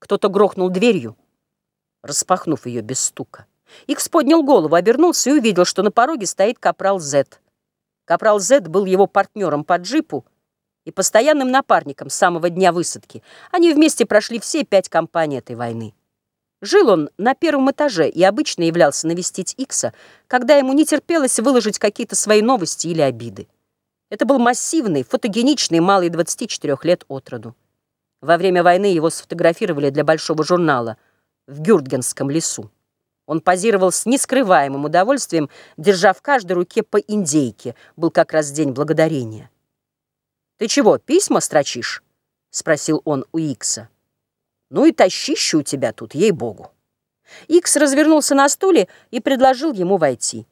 Кто-то грохнул дверью, распахнув ее без стука. Икс поднял голову, обернулся и увидел, что на пороге стоит капрал Зет. Капрал Зет был его партнером по джипу и постоянным напарником с самого дня высадки. Они вместе прошли все пять кампаний этой войны. Жил он на первом этаже и обычно являлся навестить Икса, когда ему не терпелось выложить какие-то свои новости или обиды. Это был массивный, фотогеничный малый 24 лет от роду. Во время войны его сфотографировали для большого журнала в Гюртгенском лесу. Он позировал с нескрываемым удовольствием, держа в каждой руке по индейке. Был как раз день благодарения. «Ты чего, письма строчишь?» — спросил он у Икса. «Ну и тащище у тебя тут, ей-богу». Икс развернулся на стуле и предложил ему войти.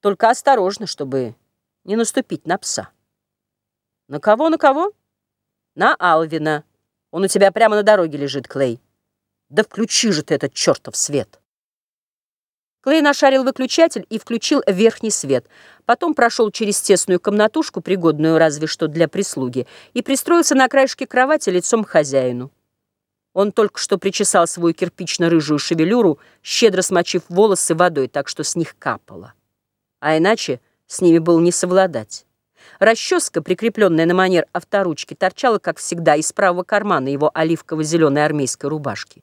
Только осторожно, чтобы не наступить на пса. На кого, на кого? На Алвина. Он у тебя прямо на дороге лежит, Клей. Да включи же ты этот чертов свет. Клей нашарил выключатель и включил верхний свет. Потом прошел через тесную комнатушку, пригодную разве что для прислуги, и пристроился на краешке кровати лицом хозяину. Он только что причесал свою кирпично-рыжую шевелюру, щедро смочив волосы водой, так что с них капало. А иначе с ними было не совладать. Расческа, прикрепленная на манер авторучки, торчала, как всегда, из правого кармана его оливково-зеленой армейской рубашки.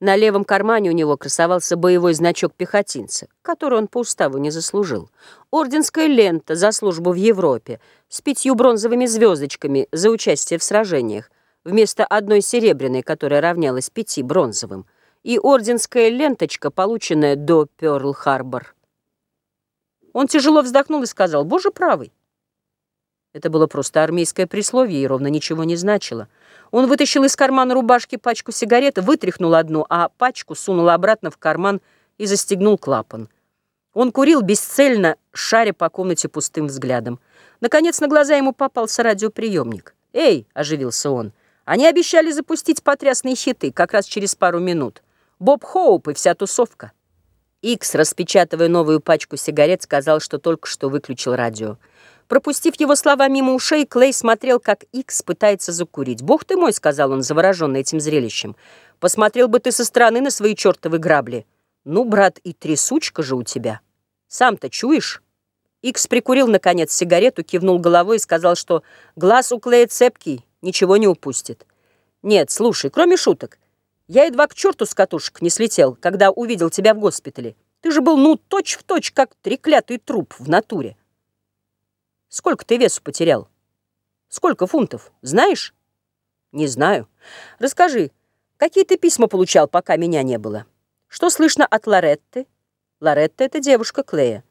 На левом кармане у него красовался боевой значок пехотинца, который он по уставу не заслужил. Орденская лента за службу в Европе с пятью бронзовыми звездочками за участие в сражениях, вместо одной серебряной, которая равнялась пяти бронзовым, и орденская ленточка, полученная до Пёрл-Харбор. Он тяжело вздохнул и сказал, «Боже правый». Это было просто армейское присловие и ровно ничего не значило. Он вытащил из кармана рубашки пачку сигарет, вытряхнул одну, а пачку сунул обратно в карман и застегнул клапан. Он курил бесцельно, шаря по комнате пустым взглядом. Наконец на глаза ему попался радиоприемник. «Эй!» — оживился он. «Они обещали запустить потрясные хиты как раз через пару минут. Боб Хоуп и вся тусовка». Икс, распечатывая новую пачку сигарет, сказал, что только что выключил радио. Пропустив его слова мимо ушей, Клей смотрел, как Икс пытается закурить. «Бог ты мой», — сказал он, завороженный этим зрелищем. «Посмотрел бы ты со стороны на свои чертовы грабли. Ну, брат, и трясучка же у тебя. Сам-то чуешь?» Икс прикурил, наконец, сигарету, кивнул головой и сказал, что глаз у Клея цепкий, ничего не упустит. «Нет, слушай, кроме шуток, я едва к черту с катушек не слетел, когда увидел тебя в госпитале. Ты же был, ну, точь-в-точь, точь, как треклятый труп в натуре. Сколько ты весу потерял? Сколько фунтов, знаешь? Не знаю. Расскажи, какие ты письма получал, пока меня не было? Что слышно от Лоретты? Лоретта — это девушка Клея.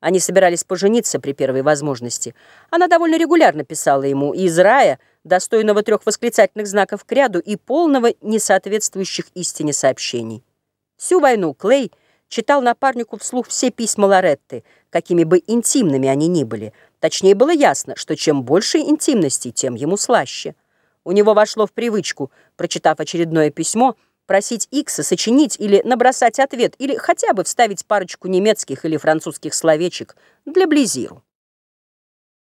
Они собирались пожениться при первой возможности. Она довольно регулярно писала ему из рая, достойного трех восклицательных знаков к ряду и полного несоответствующих истине сообщений. Всю войну Клей читал напарнику вслух все письма Лоретты, какими бы интимными они ни были. Точнее, было ясно, что чем больше интимности, тем ему слаще. У него вошло в привычку, прочитав очередное письмо, просить Икса сочинить или набросать ответ, или хотя бы вставить парочку немецких или французских словечек для Близиру.